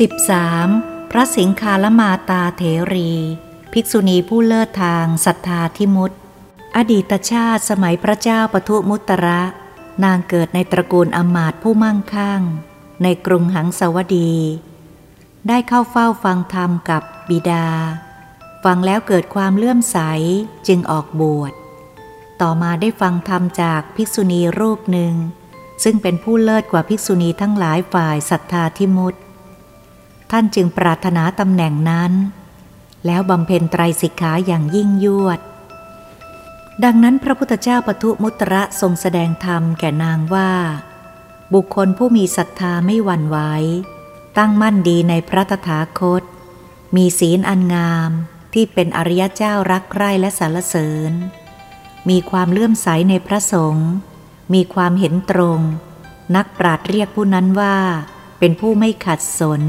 13. พระสิงคาลมาตาเถรี ภิกษุณีผู้เลิศทางศรัทธาทิมุตอดีตชาติสมัยพระเจ้าปทุมุตระ นางเกิดในตระกูลอมาตผู้มั่งคั่ง ในกรุงหังสวดี ได้เข้าเฝ้าฟังธรรมกับบิดา ฟังแล้วเกิดความเลื่อมใสจึงออกบวช ต่อมาได้ฟังธรรมจากภิกษุณีรูปหนึ่ง ซึ่งเป็นผู้เลิศกว่าภิกษุณีทั้งหลายฝ่ายศรัทธาทิมุติ ท่านจึงปรารถนาตำแหน่งนั้น แล้วบำเพ็ญไตรสิกขาอย่างยิ่งยวด ดังนั้นพระพุทธเจ้าปทุมุตระทรงแสดงธรรมแก่นางว่า บุคคลผู้มีศรัทธาไม่หวั่นไหวตั้งมั่นดีในพระตถาคต มีศีลอันงามที่เป็นอริยเจ้ารักใคร่และสรรเสริญ มีความเลื่อมใสในพระสงฆ์มีความเห็นตรง นักปราดเรียกผู้นั้นว่า เป็นผู้ไม่ขัดสน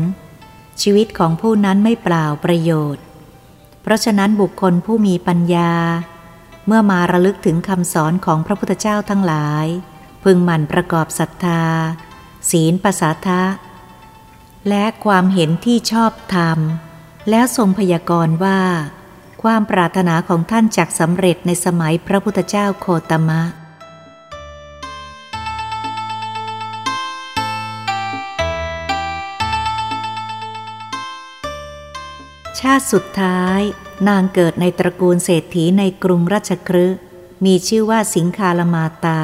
ชีวิตของผู้นั้นไม่เปล่าประโยชน์ เพราะฉะนั้นบุคคลผู้มีปัญญา เมื่อมาระลึกถึงคำสอนของพระพุทธเจ้าทั้งหลาย พึงหมั่นประกอบศรัทธา ศีลภาษาทะ และความเห็นที่ชอบธรรม แล้วทรงพยากรณ์ว่า ความปรารถนาของท่านจักสำเร็จในสมัยพระพุทธเจ้าโคตมะ ชาติสุดท้าย นางเกิดในตระกูลเศรษฐีในกรุงราชครึมีชื่อว่าสิงคาลมาตา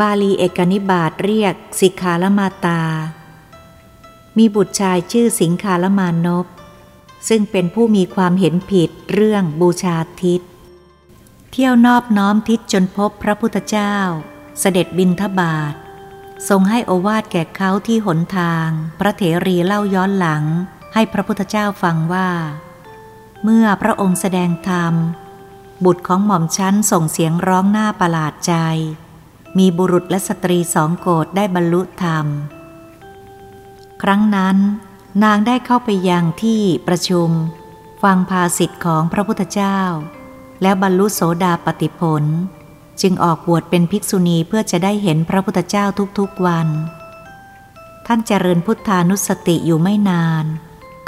บาลีเอกนิบาตเรียกสิคาลมาตา มีบุตรชายชื่อสิงคาลมานพซึ่งเป็นผู้มีความเห็นผิดเรื่องบูชาทิศ เที่ยวนอบน้อมทิศจนพบพระพุทธเจ้า เสด็จบินทบาททรงให้อวาทแก่เขาที่หนทาง พระเถรีเล่าย้อนหลัง ให้พระพุทธเจ้าฟังว่า เมื่อพระองค์แสดงธรรม บุตรของหม่อมชั้นส่งเสียงร้องหน้าประหลาดใจ มีบุรุษและสตรีสองโกรธได้บรรลุธรรม ครั้งนั้น นางได้เข้าไปยังที่ประชุม ฟังภาสิทธิ์ของพระพุทธเจ้า แล้วบรรลุโสดาปติผล จึงออกบวชเป็นภิกษุณีเพื่อจะได้เห็นพระพุทธเจ้าทุกๆวัน ท่านเจริญพุทธานุสติอยู่ไม่นาน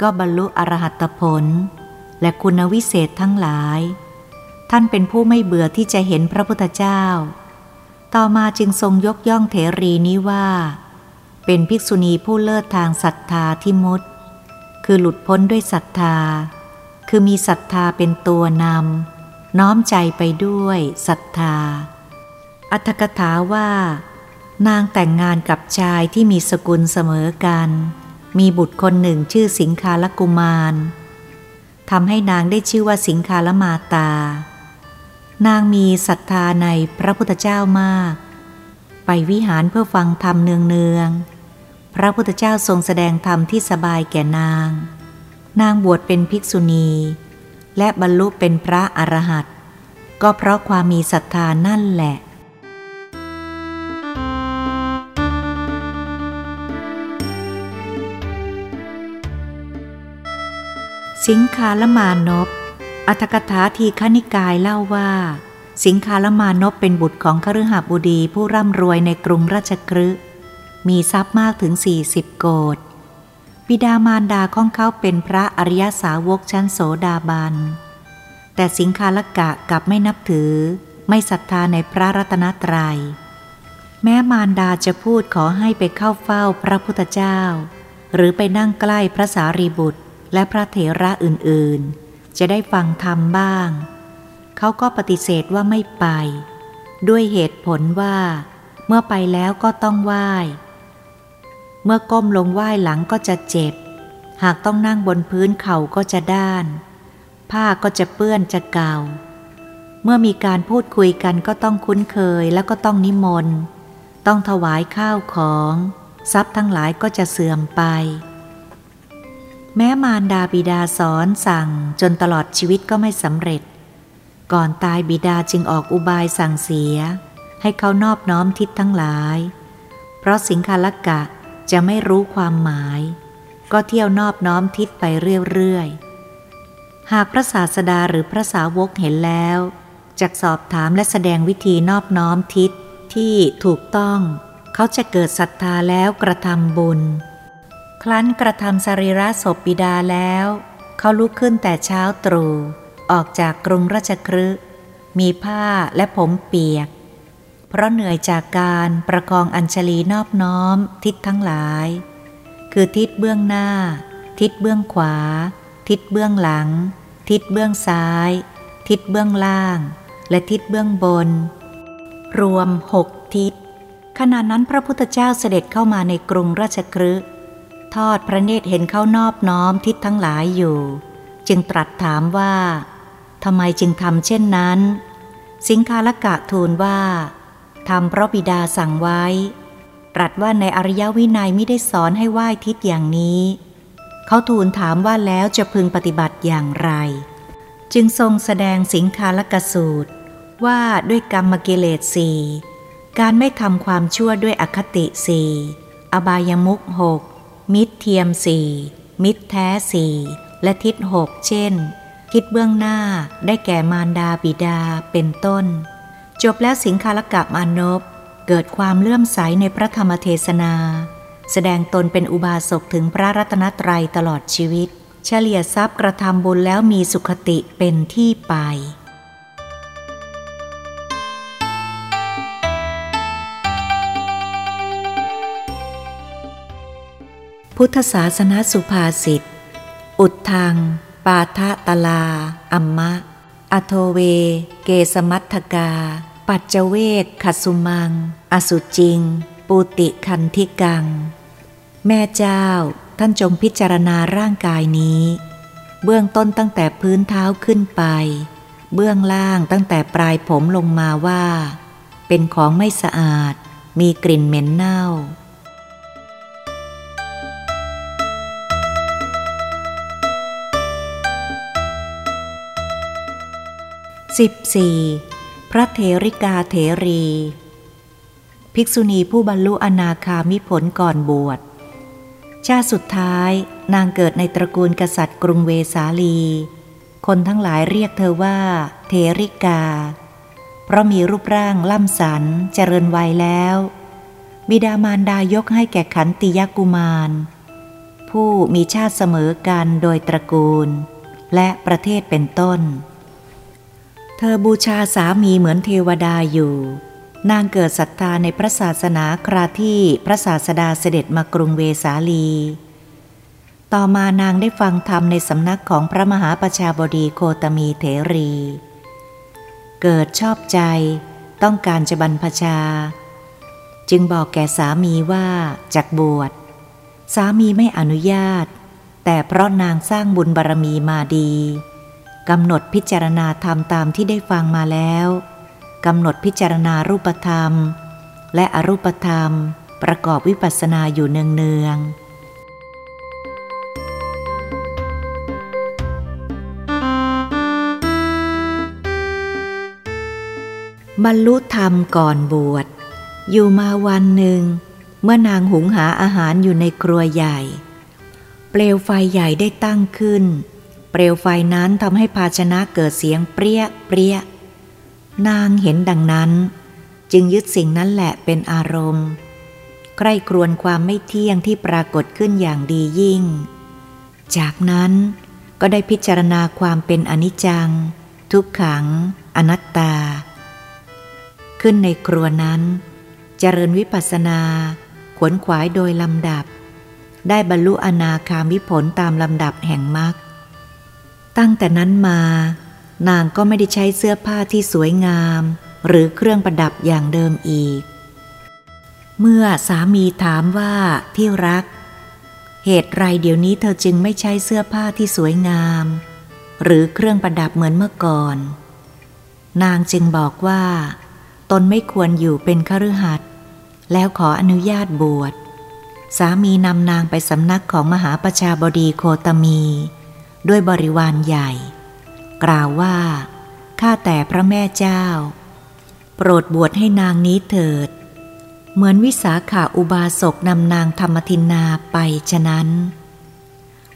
ก็บรรลุอรหัตผล และคุณวิเศษทั้งหลาย ท่านเป็นผู้ไม่เบื่อที่จะเห็นพระพุทธเจ้า ต่อมาจึงทรงยกย่องเถรีนี้ว่า เป็นภิกษุณีผู้เลิศทางศรัทธาที่มุดคือหลุดพ้นด้วยศรัทธา คือมีศรัทธาเป็นตัวนำน้อมใจไปด้วยศรัทธา อัตถกถาว่า นางแต่งงานกับชายที่มีสกุลเสมอกัน มีบุตรคนหนึ่งชื่อสิงคาลกุมารทำให้นางได้ชื่อว่าสิงคาลมาตา นางมีศรัทธาในพระพุทธเจ้ามาก ไปวิหารเพื่อฟังธรรมเนืองๆ พระพุทธเจ้าทรงแสดงธรรมที่สบายแก่นาง นางบวชเป็นภิกษุณี และบรรลุเป็นพระอรหันต์ก็เพราะความมีศรัทธานั่นแหละ สิงคาลมานพอัตกถาทีคณิกายเล่าว่า สิงคาลมานพเป็นบุตรของคฤหบดีผู้ร่ำรวยในกรุงราชกฤห์มีทรัพย์มากถึง 40 โกดบิดามารดาของเขาเป็นพระอริยสาวกชั้นโสดาบัน แต่สิงคาลกะกลับไม่นับถือ ไม่ศรัทธาในพระรัตนตรยัย แม้มารดาจะพูดขอให้ไปเข้าเฝ้าพระพุทธเจ้า หรือไปนั่งใกล้พระสารีบุตร และพระเถระอื่นๆ จะได้ฟังธรรมบ้าง เขาก็ปฏิเสธว่าไม่ไป ด้วยเหตุผลว่า เมื่อไปแล้วก็ต้องไหว้ เมื่อก้มลงไหว้หลังก็จะเจ็บ หากต้องนั่งบนพื้นเข่าก็จะด้าน ผ้าก็จะเปื้อนจะเก่า เมื่อมีการพูดคุยกันก็ต้องคุ้นเคยแล้วก็ต้องนิมนต์ ต้องถวายข้าวของ ทรัพย์ทั้งหลายก็จะเสื่อมไป แม้มารดาบิดาสอนสั่งจนตลอดชีวิตก็ไม่สำเร็จ ก่อนตายบิดาจึงออกอุบายสั่งเสีย ให้เขานอบน้อมทิศทั้งหลาย เพราะสิงคาลกะจะไม่รู้ความหมาย ก็เที่ยวนอบน้อมทิศไปเรื่อยๆ หากพระศาสดาหรือพระสาวกเห็นแล้วจะสอบถามและแสดงวิธีนอบน้อมทิศที่ถูกต้อง เขาจะเกิดศรัทธาแล้วกระทำบุญ ครั้นกระทำสรีระศพบิดาแล้ว เขาลุกขึ้นแต่เช้าตรู่ออกจากกรุงราชครึมีผ้าและผมเปียก เพราะเหนื่อยจากการประคองอัญชลีนอบน้อมทิศทั้งหลาย คือทิศเบื้องหน้า ทิศเบื้องขวา ทิศเบื้องหลัง ทิศเบื้องซ้าย ทิศเบื้องล่าง และทิศเบื้องบน รวมหกทิศขณะนั้นพระพุทธเจ้าเสด็จเข้ามาในกรุงราชครึ ทอดพระเนตรเห็นเขานอบน้อมทิศทั้งหลายอยู่ จึงตรัสถามว่าทำไมจึงทำเช่นนั้น สิงคาลกะทูลว่าทำเพราะบิดาสั่งไว้ ตรัสว่าในอริยวินัยไม่ได้สอนให้ไหว้ทิศอย่างนี้ เขาทูลถามว่าแล้วจะพึงปฏิบัติอย่างไร จึงทรงแสดงสิงคาลกสูตร ว่าด้วยกรรมกิเลสสี่การไม่ทำความชั่วด้วยอคติสี่อบายมุกหก มิตรเทียมสี่มิตรแท้สี่และทิศหกเช่น ทิศเบื้องหน้าได้แก่มารดาบิดาเป็นต้น จบแล้วสิงคาลกะมานพเกิดความเลื่อมใสในพระธรรมเทศนา แสดงตนเป็นอุบาสกถึงพระรัตนตรัยตลอดชีวิต เฉลี่ยทรัพย์กระทำบุญแล้วมีสุขติเป็นที่ไป พุทธศาสนาสุภาษิต อุดทางปาทะตลา อัมมะ อโทเว เกสมัตถกา ปัจเจเวกขสุมัง อสุจิง ปูติคันธิกัง แม่เจ้า ท่านจงพิจารณาร่างกายนี้ เบื้องต้นตั้งแต่พื้นเท้าขึ้นไป เบื้องล่างตั้งแต่ปลายผมลงมาว่า เป็นของไม่สะอาด มีกลิ่นเหม็นเน่า 14. พระเถริกาเถรี ภิกษุณีผู้บรรลุอนาคามิผลก่อนบวช ชาติสุดท้ายนางเกิดในตระกูลกษัตริย์กรุงเวสาลี คนทั้งหลายเรียกเธอว่า เถริกา เพราะมีรูปร่างล่ำสันเจริญวัยแล้ว บิดามารดายกให้แก่ขันติยกุมาร ผู้มีชาติเสมอกันโดยตระกูล และประเทศเป็นต้น เธอบูชาสามีเหมือนเทวดาอยู่ นางเกิดศรัทธาในพระศาสนาคราที่พระศาสดาเสด็จมากรุงเวสาลี ต่อมานางได้ฟังธรรมในสำนักของพระมหาประชาบดีโคตมีเถรี เกิดชอบใจต้องการจะบรรพชา จึงบอกแก่สามีว่าจากบวช สามีไม่อนุญาต แต่เพราะนางสร้างบุญบารรมีมาดี กำหนดพิจารณาธรรมตามที่ได้ฟังมาแล้วกำหนดพิจารณารูปธรรม และอรูปธรรม ประกอบวิปัสสนาอยู่เนืองๆบรรลุธรรมก่อนบวช อยู่มาวันหนึ่ง เมื่อนางหุงหาอาหารอยู่ในครัวใหญ่ เปลวไฟใหญ่ได้ตั้งขึ้น เปลวไฟนั้นทำให้ภาชนะเกิดเสียงเปรี้ยเปรี้ยนางเห็นดังนั้น จึงยึดสิ่งนั้นแหละเป็นอารมณ์ ใคร่ครวญความไม่เที่ยงที่ปรากฏขึ้นอย่างดียิ่ง จากนั้นก็ได้พิจารณาความเป็นอนิจจัง ทุกขัง อนัตตา ขึ้นในครัวนั้น เจริญวิปัสสนาขวนขวายโดยลำดับ ได้บรรลุอนาคามิผลตามลำดับแห่งมรรค ตั้งแต่นั้นมา นางก็ไม่ได้ใช้เสื้อผ้าที่สวยงาม หรือเครื่องประดับอย่างเดิมอีก เมื่อสามีถามว่าที่รัก เหตุไรเดี๋ยวนี้เธอจึงไม่ใช้เสื้อผ้าที่สวยงาม หรือเครื่องประดับเหมือนเมื่อก่อน นางจึงบอกว่า ตนไม่ควรอยู่เป็นคฤหัสถ์แล้วขออนุญาตบวชสามีนำนางไปสำนักของมหาประชาบดีโคตมี ด้วยบริวารใหญ่ กล่าวว่า ข้าแต่พระแม่เจ้า โปรดบวชให้นางนี้เถิด เหมือนวิสาขาอุบาสกนำนางธรรมทินนาไปฉะนั้น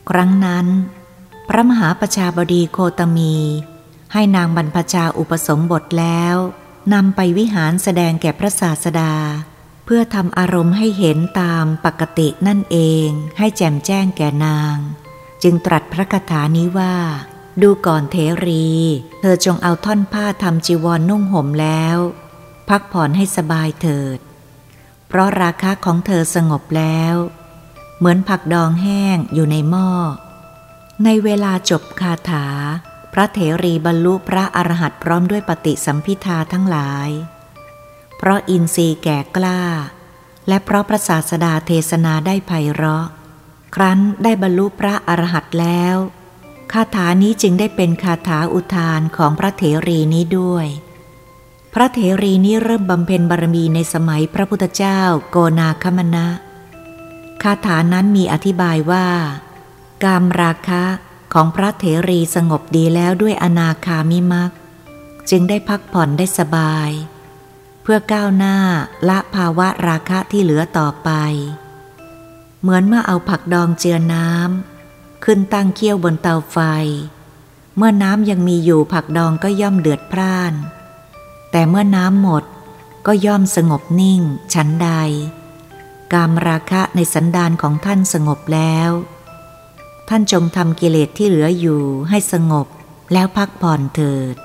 ครั้งนั้น พระมหาประชาบดีโคตมี ให้นางบรรพชาอุปสมบทแล้วนำไปวิหารแสดงแก่พระศาสดา เพื่อทำอารมณ์ให้เห็นตามปกตินั่นเองให้แจ่มแจ้งแก่นาง จึงตรัสพระคาถานี้ว่า ดูก่อนเทรี เธอจงเอาท่อนผ้าทำจีวรนนุ่งห่มแล้ว พักผ่อนให้สบายเถิด เพราะราคะของเธอสงบแล้ว เหมือนผักดองแห้งอยู่ในหม้อ ในเวลาจบคาถา พระเถรีบรรลุพระอรหันต์พร้อมด้วยปฏิสัมพิทาทั้งหลาย เพราะอินทรีย์แก่กล้า และเพราะพระศาสดาเทศนาได้ไพเราะ ครั้นได้บรรลุพระอรหันต์แล้ว คาถานี้จึงได้เป็นคาถาอุทานของพระเถรีนี้ด้วย พระเถรีนี้เริ่มบำเพ็ญบารมีในสมัยพระพุทธเจ้าโกนาคมณะคาถานั้นมีอธิบายว่า กามราคะของพระเถรีสงบดีแล้วด้วยอนาคามิมักจึงได้พักผ่อนได้สบาย เพื่อก้าวหน้าละภาวะราคะที่เหลือต่อไป เหมือนเมื่อเอาผักดองเจือน้ำขึ้นตั้งเคี่ยวบนเตาไฟ เมื่อน้ำยังมีอยู่ผักดองก็ย่อมเดือดพร่าน แต่เมื่อน้ำหมดก็ย่อมสงบนิ่งฉันใด กามราคะในสันดานของท่านสงบแล้ว ท่านจงทำกิเลสที่เหลืออยู่ให้สงบแล้วพักผ่อนเถิด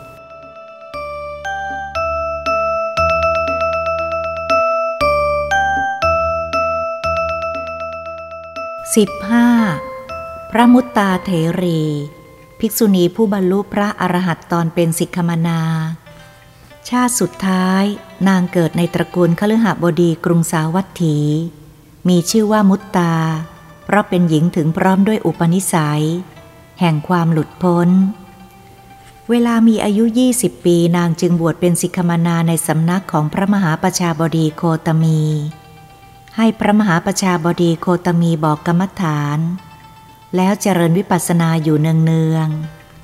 15. พระมุตตาเถรี ภิกษุณีผู้บรรลุพระอรหัตตอนเป็นสิกขมนา ชาติสุดท้ายนางเกิดในตระกูลคฤหบดีกรุงสาวัตถี มีชื่อว่ามุตตา เพราะเป็นหญิงถึงพร้อมด้วยอุปนิสัย แห่งความหลุดพ้น เวลามีอายุ 20 ปีนางจึงบวชเป็นสิกขมนาในสำนักของพระมหาประชาบดีโคตมี ให้พระมหาประชาบดีโคตมีบอกกรรมฐาน แล้วเจริญวิปัสสนาอยู่เนือง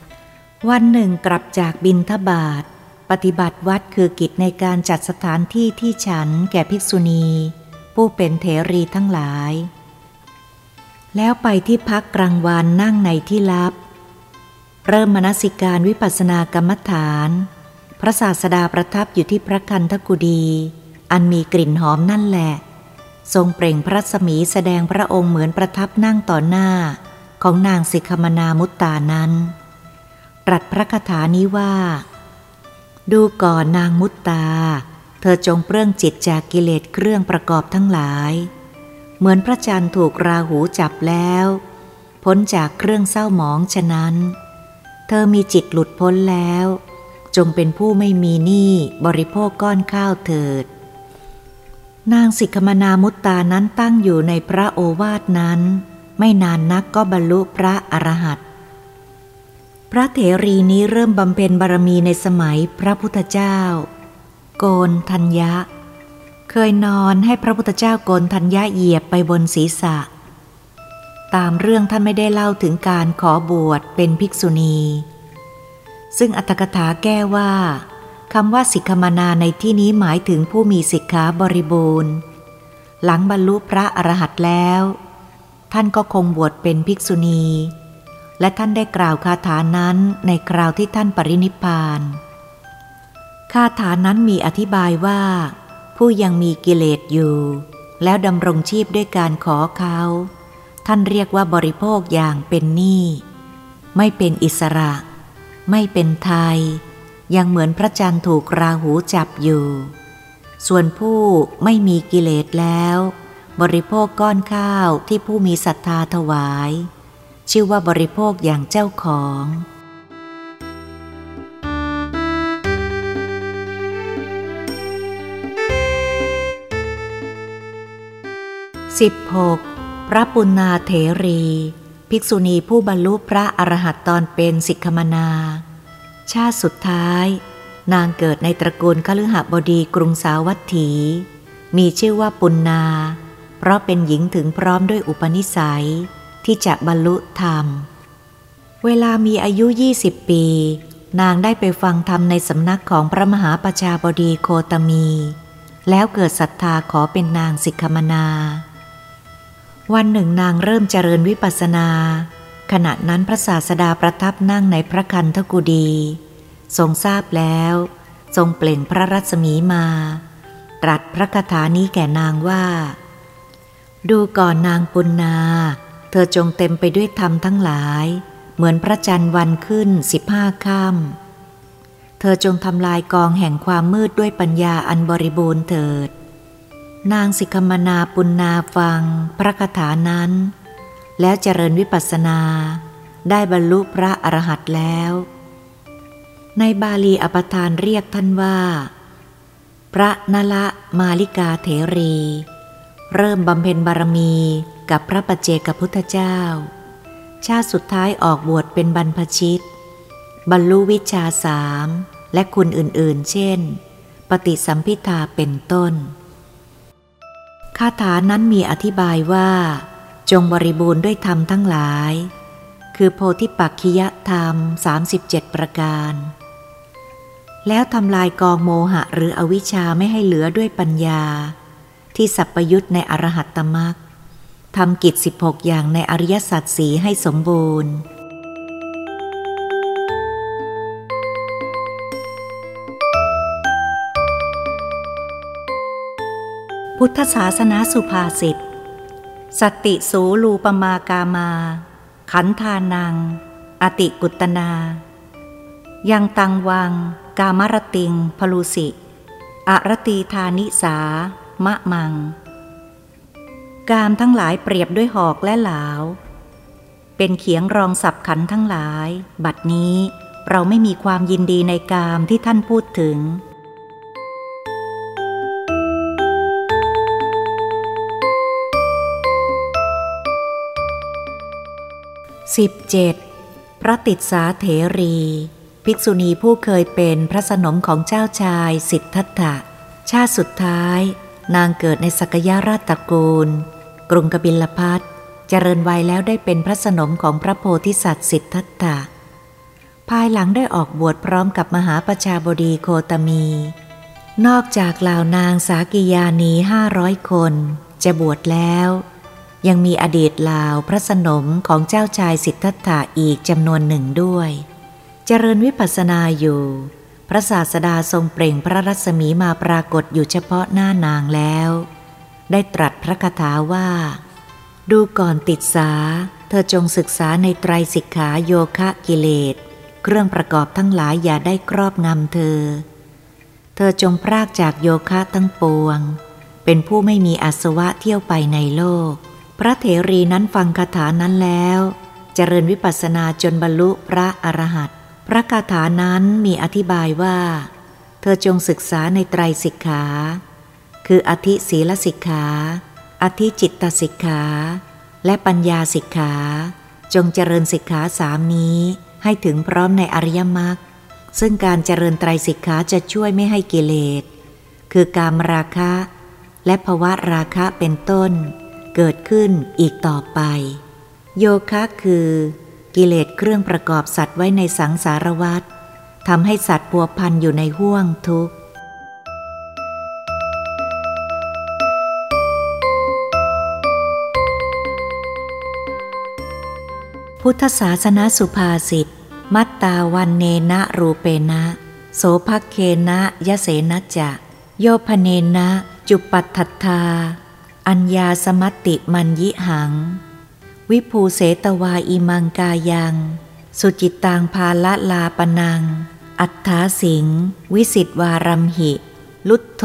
ๆ วันหนึ่งกลับจากบินทบาท ปฏิบัติวัดคือกิจในการจัดสถานที่ที่ฉันแก่ภิกษุณี ผู้เป็นเถรีทั้งหลาย แล้วไปที่พักกลางวันนั่งในที่ลับ เริ่มมนสิการวิปัสสนากรรมฐาน พระศาสดาประทับอยู่ที่พระคันธกุดี อันมีกลิ่นหอมนั่นแหละ ทรงเปล่งพระสมีแสดงพระองค์เหมือนประทับนั่งต่อหน้าของนางสิกขมนามุตตานั้น ตรัสพระคาถานี้ว่า ดูก่อนนางมุตตา เธอจงเปลื้องจิตจากกิเลสเครื่องประกอบทั้งหลาย เหมือนพระจันทร์ถูกราหูจับแล้ว พ้นจากเครื่องเศร้าหมองฉะนั้น เธอมีจิตหลุดพ้นแล้ว จงเป็นผู้ไม่มีหนี้บริโภคก้อนข้าวเถิด นางสิกขมนามุตตานั้นตั้งอยู่ในพระโอวาทนั้น ไม่นานนักก็บรรลุพระอรหันต์พระเถรีนี้เริ่มบำเพ็ญบารมีในสมัยพระพุทธเจ้า โกนทัญญะ เคยนอนให้พระพุทธเจ้าโกนทัญญะเหยียบไปบนศีรษะ ตามเรื่องท่านไม่ได้เล่าถึงการขอบวชเป็นภิกษุณี ซึ่งอัตถกถาแก้ว่า คำว่าสิกขมานาในที่นี้หมายถึงผู้มีสิกขาบริบูรณ์ หลังบรรลุพระอรหันต์แล้ว ท่านก็คงบวชเป็นภิกษุณี และท่านได้กล่าวคาถานั้นในคราวที่ท่านปรินิพานคาถานั้นมีอธิบายว่า ผู้ยังมีกิเลสอยู่ แล้วดำรงชีพด้วยการขอเขา ท่านเรียกว่าบริโภคอย่างเป็นหนี้ไม่เป็นอิสระ ไม่เป็นไทย ยังเหมือนพระจันทร์ถูกราหูจับอยู่ ส่วนผู้ไม่มีกิเลสแล้ว บริโภคก้อนข้าวที่ผู้มีศรัทธาถวาย ชื่อว่าบริโภคอย่างเจ้าของ 16. พระปุณาเถรี ภิกษุณีผู้บรรลุพระอรหัตตอนเป็นสิกขมนา ชาติสุดท้าย นางเกิดในตระกูลคฤหบดีกรุงสาวัตถี มีชื่อว่าปุณนา เพราะเป็นหญิงถึงพร้อมด้วยอุปนิสัย ที่จะบรรลุธรรม เวลามีอายุ 20 ปี นางได้ไปฟังธรรมในสำนักของพระมหาประชาบดีโคตมี แล้วเกิดศรัทธาขอเป็นนางสิกขมนา วันหนึ่งนางเริ่มเจริญวิปัสสนา ขณะนั้นพระศาสดาประทับนั่งในพระคันธกุดี ทรงทราบแล้ว ทรงเปล่งพระรัศมีมา ตรัสพระคาถานี้แก่นางว่า ดูก่อนนางปุณนา เธอจงเต็มไปด้วยธรรมทั้งหลาย เหมือนพระจันทร์วันขึ้นสิบห้าค่ำเธอจงทำลายกองแห่งความมืดด้วยปัญญาอันบริบูรณ์เถิด นางสิกมนาปุณนาฟัง พระคาถานั้น แล้วเจริญวิปัสสนา ได้บรรลุพระอรหันต์แล้ว ในบาลีอปทานเรียกท่านว่า พระนละมาลิกาเถรี เริ่มบำเพ็ญบารมีกับพระปัจเจกพุทธเจ้า ชาติสุดท้ายออกบวชเป็นบรรพชิต บรรลุวิชาสามและคุณอื่นๆ เช่น ปฏิสัมพิทาเป็นต้นคาถานั้นมีอธิบายว่า จงบริบูรณ์ด้วยธรรมทั้งหลาย คือโพธิปักขิยธรรม 37 ประการ แล้วทำลายกองโมหะหรืออวิชชาไม่ให้เหลือด้วยปัญญา ที่สัพยุตในอรหัตตมรรคทำกิจ 16 อย่างในอริยสัจสีให้สมบูรณ์ พุทธศาสนาสุภาษิต สติสูลูปมากามา ขันธานัง อติกุตนา ยังตังวัง กามรติง พลูสิอรตีธานิสา มะมัง กามทั้งหลายเปรียบด้วยหอกและหลาว เป็นเขียงรองสับขันทั้งหลาย บัดนี้เราไม่มีความยินดีในกามที่ท่านพูดถึง 17. พระติดสาเถรี ภิกษุณีผู้เคยเป็นพระสนมของเจ้าชายสิทธัตถะ ชาติสุดท้าย นางเกิดในสักยราชตระกูล กรุงกบิลพัทเจริญวัยแล้วได้เป็นพระสนมของพระโพธิสัตว์สิทธัตถะ ภายหลังได้ออกบวชพร้อมกับมหาประชาบดีโคตมี นอกจากเหล่านางสากิยานีห้าร้อยคน จะบวชแล้ว ยังมีอดีตลาวพระสนมของเจ้าชายสิทธัตถะอีกจำนวนหนึ่งด้วย เจริญวิปัสสนาอยู่ พระศาสดาทรงเปล่งพระรัศมีมาปรากฏอยู่เฉพาะหน้านางแล้ว ได้ตรัสพระคาถาว่า ดูก่อนติดสา เธอจงศึกษาในไตรสิกขาโยคะกิเลส เครื่องประกอบทั้งหลายอย่าได้ครอบงำเธอ เธอจงพรากจากโยคะทั้งปวง เป็นผู้ไม่มีอาสวะเที่ยวไปในโลก พระเถรีนั้นฟังคาถานั้นแล้ว เจริญวิปัสสนาจนบรรลุพระอรหันต์พระคาถานั้นมีอธิบายว่า เธอจงศึกษาในไตรสิกขา คืออธิศีลสิกขา อธิจิตตสิกขา และปัญญาสิกขา จงเจริญสิกขาสามนี้ให้ถึงพร้อมในอริยมรรคซึ่งการเจริญไตรสิกขาจะช่วยไม่ให้กิเลส คือการมราคะ และภวะราคะเป็นต้น เกิดขึ้นอีกต่อไป โยคะคือ กิเลสเครื่องประกอบสัตว์ไว้ในสังสารวัฏทำให้สัตว์พัวพันอยู่ในห่วงทุกข์ พุทธศาสนาสุภาษิต มัตตาวันเนนะรูเปนะ โสภเคนะยะเสนะจะ โยพเนนะ จุปัตถทา อัญญาสมัติมันยิหัง วิภูเสตวาอิมังกายัง สุจิตตังพาละลาปนัง อัฏฐาสิง วิสิตวารัมหิ ลุทโธ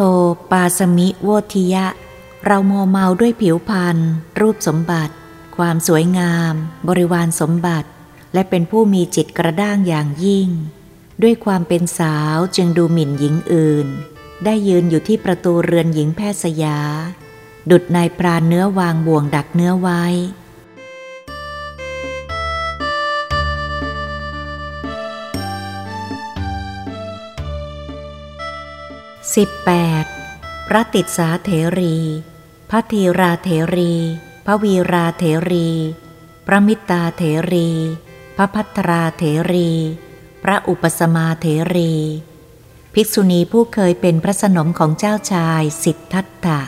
ปาสมิโวทิยะ เราโมวเมาด้วยผิวพรรณรูปสมบัติ ความสวยงาม บริวารสมบัติ และเป็นผู้มีจิตกระด้างอย่างยิ่ง ด้วยความเป็นสาวจึงดูหมิ่นหญิงอื่น ได้ยืนอยู่ที่ประตูเรือนหญิงแพทย์สยา ดุดนายพรานเนื้อวางบ่วงดักเนื้อไว้ 18. พระติดสาเถรี พระธีราเถรี พระวีราเถรี พระมิตาเถรี พระพัทราเถรี พระอุปสมาเถรี ภิกษุณีผู้เคยเป็นพระสนมของเจ้าชายสิทธัตถะ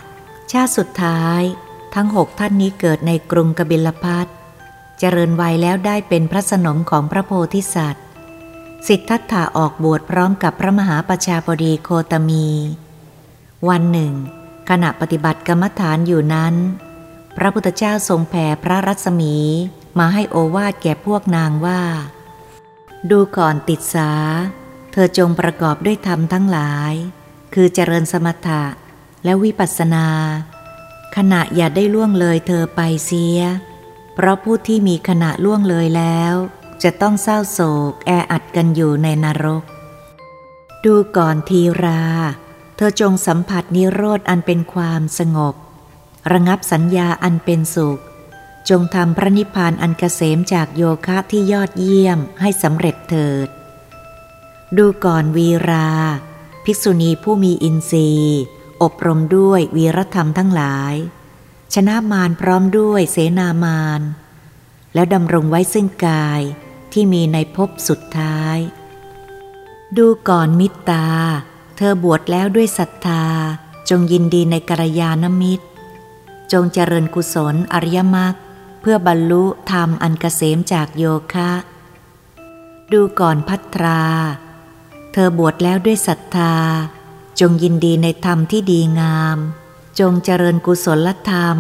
ชาติสุดท้ายทั้งหกท่านนี้เกิดในกรุงกบิลพัทเจริญวัยแล้วได้เป็นพระสนมของพระโพธิสัตว์ สิทธัตถะออกบวชพร้อมกับพระมหาประชาบดีโคตมี วันหนึ่ง ขณะปฏิบัติกรรมฐานอยู่นั้น พระพุทธเจ้าทรงแผ่พระรัศมีมาให้โอวาดแก่พวกนางว่า ดูก่อนติดสา เธอจงประกอบด้วยธรรมทั้งหลาย คือเจริญสมถะ และวิปัสสนา ขณะอย่าได้ล่วงเลยเธอไปเสีย เพราะผู้ที่มีขณะล่วงเลยแล้ว จะต้องเศร้าโศกแออัดกันอยู่ในนรก ดูก่อนทีรา เธอจงสัมผัสนิโรธอันเป็นความสงบ ระงับสัญญาอันเป็นสุข จงทำพระนิพพานอันกเกษมจากโยคะที่ยอดเยี่ยมให้สำเร็จเถิด ดูก่อนวีรา ภิกษุณีผู้มีอินทรีย์ อบรมด้วยวีรธรรมทั้งหลาย ชนะมารพร้อมด้วยเสนามาร แล้วดำรงไว้ซึ่งกายที่มีในภพสุดท้าย ดูก่อนมิตรตา เธอบวชแล้วด้วยศรัทธา จงยินดีในกัลยาณมิตร จงเจริญกุศลอริยมรรคเพื่อบรรลุธรรมอันกเกษมจากโยคะ ดูก่อนพัทรา เธอบวชแล้วด้วยศรัทธา จงยินดีในธรรมที่ดีงาม จงเจริญกุศลธรรม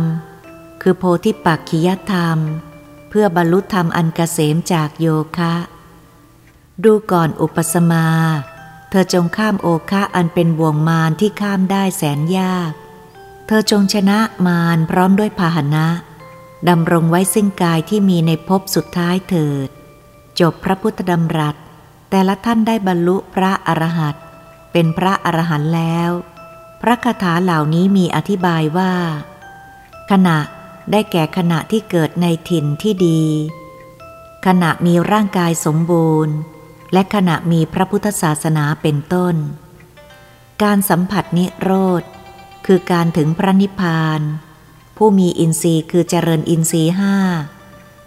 คือโพธิปักขิยธรรม เพื่อบรรลุธรรมอันกเกษมจากโยคะ ดูก่อนอุปสมา เธอจงข้ามโอคะอันเป็นบ่วงมารที่ข้ามได้แสนยาก เธอจงชนะมารพร้อมด้วยพาหนะดำรงไว้ซึ่งกายที่มีในภพสุดท้ายเถิด จบพระพุทธดำรัส แต่ละท่านได้บรรลุพระอรหันต์ เป็นพระอรหันต์แล้ว พระคาถาเหล่านี้มีอธิบายว่า ขณะได้แก่ขณะที่เกิดในถิ่นที่ดี ขณะมีร่างกายสมบูรณ์ และขณะมีพระพุทธศาสนาเป็นต้น การสัมผัสนิโรธ คือการถึงพระนิพพาน ผู้มีอินทรีย์คือเจริญอินทรีย์ห้า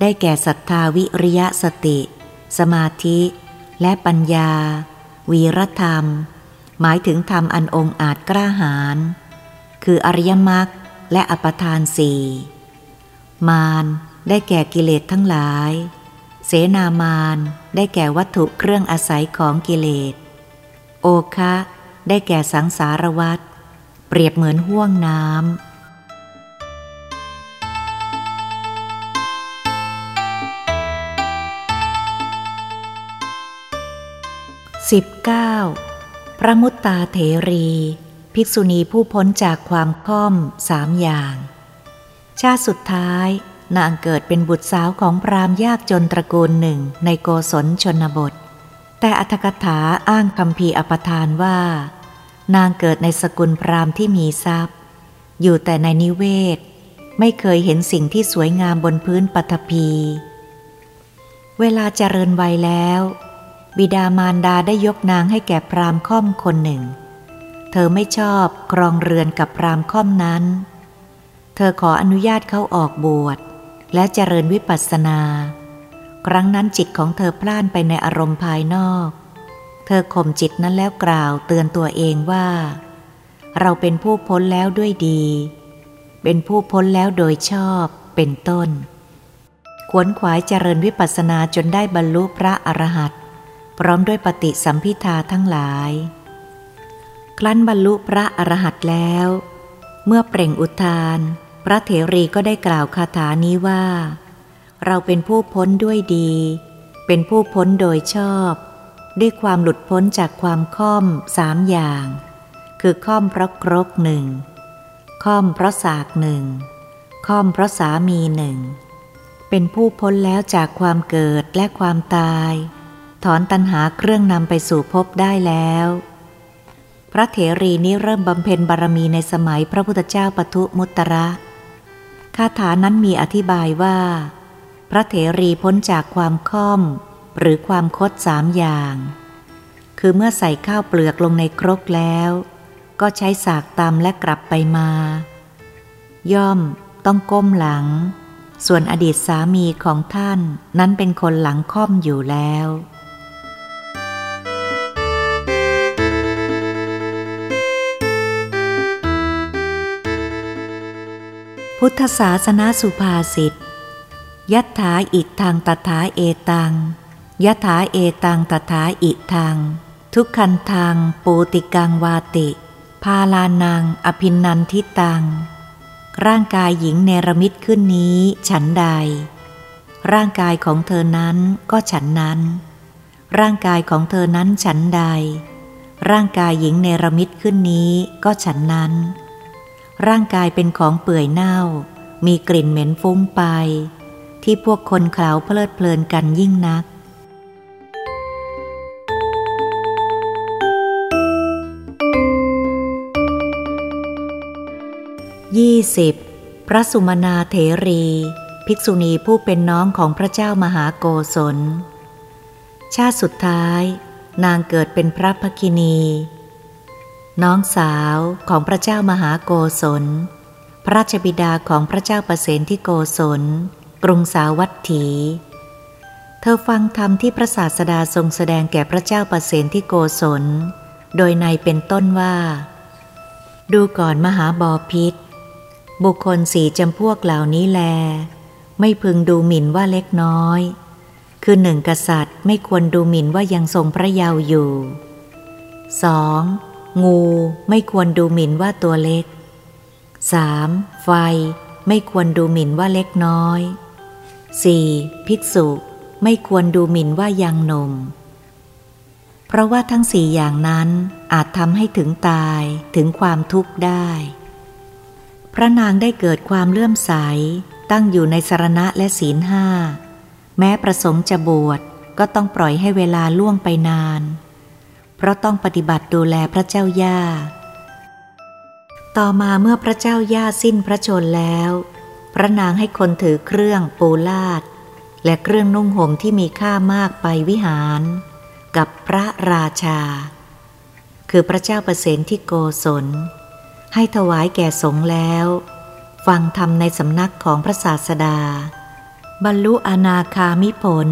ได้แก่ศรัทธาวิริยะสติ สมาธิ และปัญญา วีรธรรม หมายถึงธรรมอันองอาจกล้าหาญคืออริยมรรคและอปทานสี่มารได้แก่กิเลสทั้งหลาย เสนามารได้แก่วัตถุเครื่องอาศัยของกิเลส โอคะได้แก่สังสารวัตรเปรียบเหมือนห่วงน้ำสิบเก้า พระมุตตาเถรี ภิกษุณีผู้พ้นจากความค่อมสามอย่าง ชาติสุดท้าย นางเกิดเป็นบุตรสาวของพรามยากจนตระกูลหนึ่งในโกศลชนบท แต่อัตถกถาอ้างคำพีอปทานว่า นางเกิดในสกุลพรามที่มีทรัพย์ อยู่แต่ในนิเวศ ไม่เคยเห็นสิ่งที่สวยงามบนพื้นปฐพีเวลาเจริญวัยแล้ว บิดามารดาได้ยกนางให้แก่พรามค่อมคนหนึ่ง เธอไม่ชอบครองเรือนกับพรามค่อมนั้น เธอขออนุญาตเขาออกบวชและเจริญวิปัสสนา ครั้งนั้นจิตของเธอพล่านไปในอารมณ์ภายนอก เธอข่มจิตนั้นแล้วกล่าวเตือนตัวเองว่า เราเป็นผู้พ้นแล้วด้วยดี เป็นผู้พ้นแล้วโดยชอบเป็นต้น ขวนขวายเจริญวิปัสสนาจนได้บรรลุพระอรหันต์ พร้อมด้วยปฏิสัมพิทาทั้งหลาย ครั้นบรรลุพระอรหันต์แล้ว เมื่อเปล่งอุทาน พระเถรีก็ได้กล่าวคาถานี้ว่า เราเป็นผู้พ้นด้วยดี เป็นผู้พ้นโดยชอบ ด้วยความหลุดพ้นจากความค่อมสามอย่าง คือค่อมเพราะครกหนึ่งค่อมเพราะสากหนึ่งค่อมเพราะสามีหนึ่งเป็นผู้พ้นแล้วจากความเกิดและความตาย ถอนตัณหาเครื่องนำไปสู่ภพได้แล้ว พระเถรีนี้เริ่มบำเพ็ญบารมีในสมัยพระพุทธเจ้าปทุมุตระคาถานั้นมีอธิบายว่า พระเถรีพ้นจากความค่อม หรือความคดสามอย่าง คือเมื่อใส่ข้าวเปลือกลงในครกแล้ว ก็ใช้สากตำและกลับไปมา ย่อมต้องก้มหลัง ส่วนอดีตสามีของท่านนั้นเป็นคนหลังค่อมอยู่แล้ว พุทธศาสนาสุภาษิตยัตถาอิทังตถาเอตังยัตถาเอตังตถาอิทัง ทุกขันทางปูติกังวาติ พาลานัง อภินันทิตัง ร่างกายหญิงเนรมิตขึ้นนี้ฉันใด ร่างกายของเธอนั้นก็ฉันนั้น ร่างกายของเธอนั้นฉันใด ร่างกายหญิงเนรมิตขึ้นนี้ก็ฉันนั้น ร่างกายเป็นของเปื่อยเน่า มีกลิ่นเหม็นฟุ้งไป ที่พวกคนเขาเพลิดเพลินกันยิ่งนัก ยี่สิบพระสุมนาเถรี ภิกษุณีผู้เป็นน้องของพระเจ้ามหาโกศล ชาติสุดท้าย นางเกิดเป็นพระภคินี น้องสาวของพระเจ้ามหาโกศล พระราชบิดาของพระเจ้าประเสนที่โกศล กรุงสาวัตถี เธอฟังธรรมที่พระศาสดาทรงแสดงแก่พระเจ้าประเสนที่โกศล โดยในเป็นต้นว่า ดูก่อนมหาบอพิษ บุคคลสี่จำพวกเหล่านี้แล ไม่พึงดูหมิ่นว่าเล็กน้อย คือหนึ่งกษัตริย์ไม่ควรดูหมิ่นว่ายังทรงพระเยาว์อยู่สอง งูไม่ควรดูหมิ่นว่าตัวเล็กสามไฟไม่ควรดูหมิ่นว่าเล็กน้อยสี่ภิกษุไม่ควรดูหมิ่นว่ายังนมเพราะว่าทั้งสี่อย่างนั้นอาจทำให้ถึงตายถึงความทุกข์ได้ พระนางได้เกิดความเลื่อมใส ตั้งอยู่ในสารณะและศีลห้า แม้ประสงค์จะบวชก็ต้องปล่อยให้เวลาล่วงไปนาน เพราะต้องปฏิบัติดูแลพระเจ้าย่า ต่อมาเมื่อพระเจ้าย่าสิ้นพระชนแล้ว พระนางให้คนถือเครื่องปูลาด และเครื่องนุ่งห่มที่มีค่ามากไปวิหาร กับพระราชา คือพระเจ้าประเสนที่โกศล ให้ถวายแก่สงฆ์แล้ว ฟังธรรมในสำนักของพระศาสดา บรรลุอนาคามิผล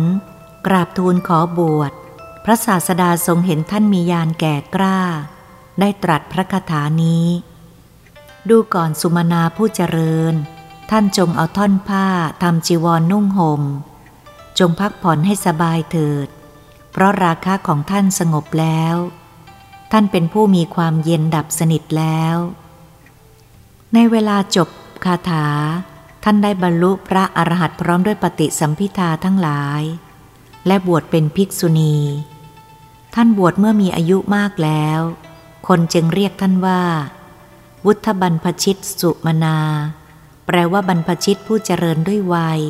กราบทูลขอบวช พระศาสดาทรงเห็นท่านมียานแก่กล้า ได้ตรัสพระคาถานี้ ดูก่อนสุมาณาผู้เจริญ ท่านจงเอาท่อนผ้าทำจีวรนนุ่งหม่ม จงพักผ่อนให้สบายเถิด เพราะราคาของท่านสงบแล้ว ท่านเป็นผู้มีความเย็นดับสนิทแล้ว ในเวลาจบคาถา ท่านได้บรรลุพระอรหันต์พร้อมด้วยปฏิสัมพิทาทั้งหลาย และบวชเป็นภิกษุณี ท่านบวชเมื่อมีอายุมากแล้ว คนจึงเรียกท่านว่า วุฒบรรพชิตสุมนา แปลว่าบรรพชิตผู้เจริญด้วยวัย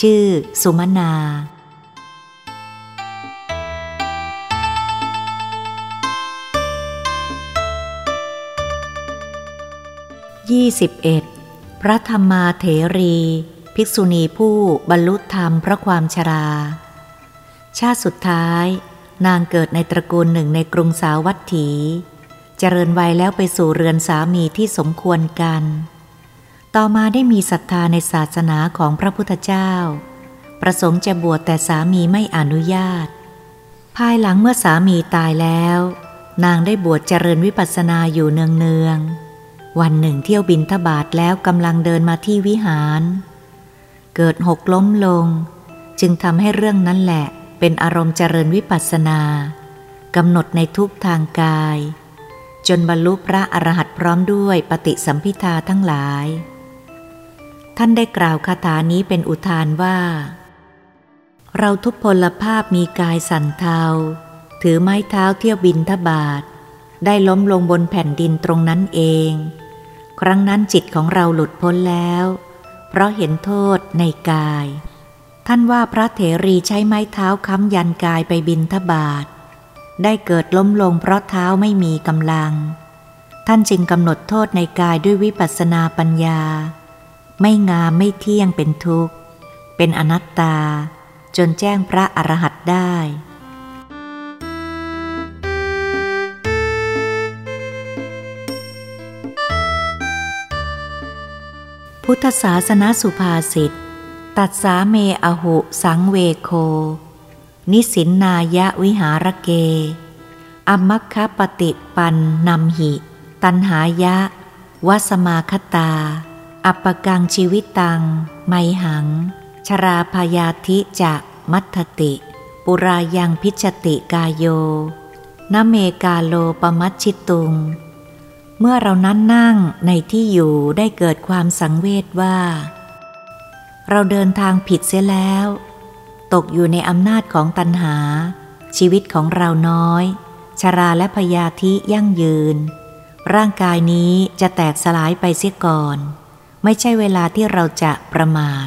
ชื่อ สุมนา21พระธรรมาเถรี ภิกษุณีผู้บรรลุธรรมพระความชรา ชาติสุดท้าย นางเกิดในตระกูลหนึ่งในกรุงสาวัตถี เจริญวัยแล้วไปสู่เรือนสามีที่สมควรกัน ต่อมาได้มีศรัทธาในศาสนาของพระพุทธเจ้า ประสงค์จะบวชแต่สามีไม่อนุญาต ภายหลังเมื่อสามีตายแล้ว นางได้บวชเจริญวิปัสสนาอยู่เนืองๆ วันหนึ่งเที่ยวบินทบาทแล้วกำลังเดินมาที่วิหาร เกิดหกล้มลง จึงทำให้เรื่องนั้นแหละ เป็นอารมณ์เจริญวิปัสสนากำหนดในทุกทางกาย จนบรรลุพระอรหันต์พร้อมด้วยปฏิสัมพิทาทั้งหลาย ท่านได้กล่าวคาถานี้เป็นอุทานว่า เราทุพพลภาพมีกายสั่นเทา ถือไม้เท้าเที่ยวบินทบาท ได้ล้มลงบนแผ่นดินตรงนั้นเอง ครั้งนั้นจิตของเราหลุดพ้นแล้ว เพราะเห็นโทษในกาย ท่านว่าพระเถรีใช้ไม้เท้าค้ำยันกายไปบินทบาท ได้เกิดล้มลงเพราะเท้าไม่มีกำลัง ท่านจึงกำหนดโทษในกายด้วยวิปัสสนาปัญญา ไม่งามไม่เที่ยงเป็นทุกข์ เป็นอนัตตา จนแจ้งพระอรหันต์ได้พุทธศาสนาสุภาษิต ตัดสาเมอหุสังเวโค นิสินนายะวิหารเก อมัคคะปฏิปันนำหิ ตันหายะวสมาคตา อัปกังชีวิตตัง ไมหัง ชราพยาธิจะมัทติ ปุรายังพิชติกายโยนเมกาโลปมัชชิตุง เมื่อเรานั้นนั่งในที่อยู่ได้เกิดความสังเวชว่า เราเดินทางผิดเสียแล้ว ตกอยู่ในอำนาจของตัณหา ชีวิตของเราน้อย ชราและพยาธิยั่งยืน ร่างกายนี้จะแตกสลายไปเสียก่อน ไม่ใช่เวลาที่เราจะประมาท